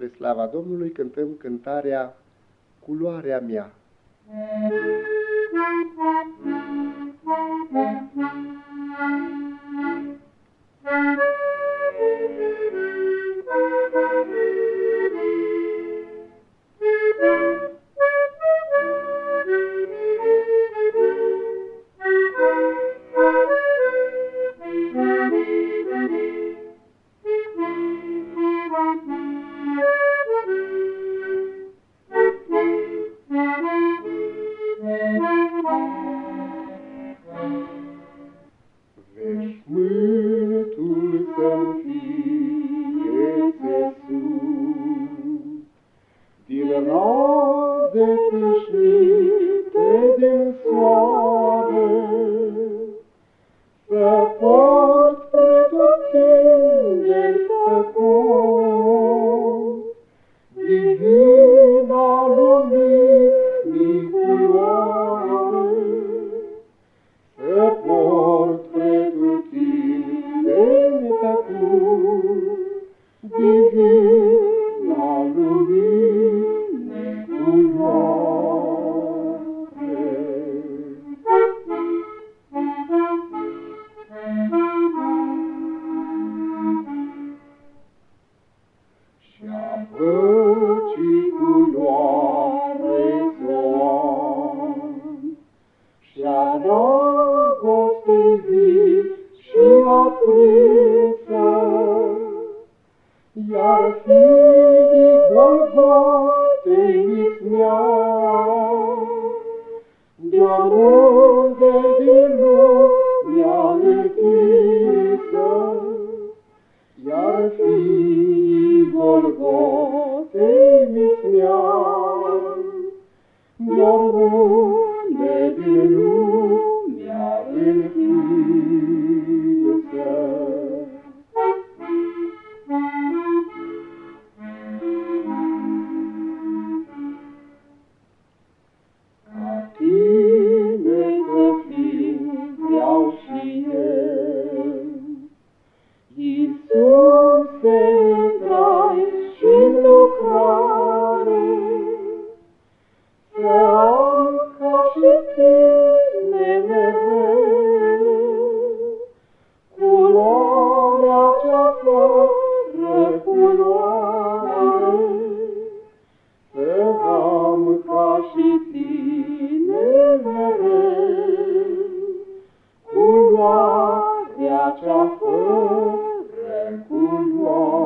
spre slava Domnului, cântăm cântarea Culoarea mea. Veșmântul Din raze tâșnite din soare, aprinsă, Iar fiii Golgotei mi-a de unde din lumea închisă, Iar fiii Golgotei mi-a de unde din lumea fără culoare, Te am ca și culoare.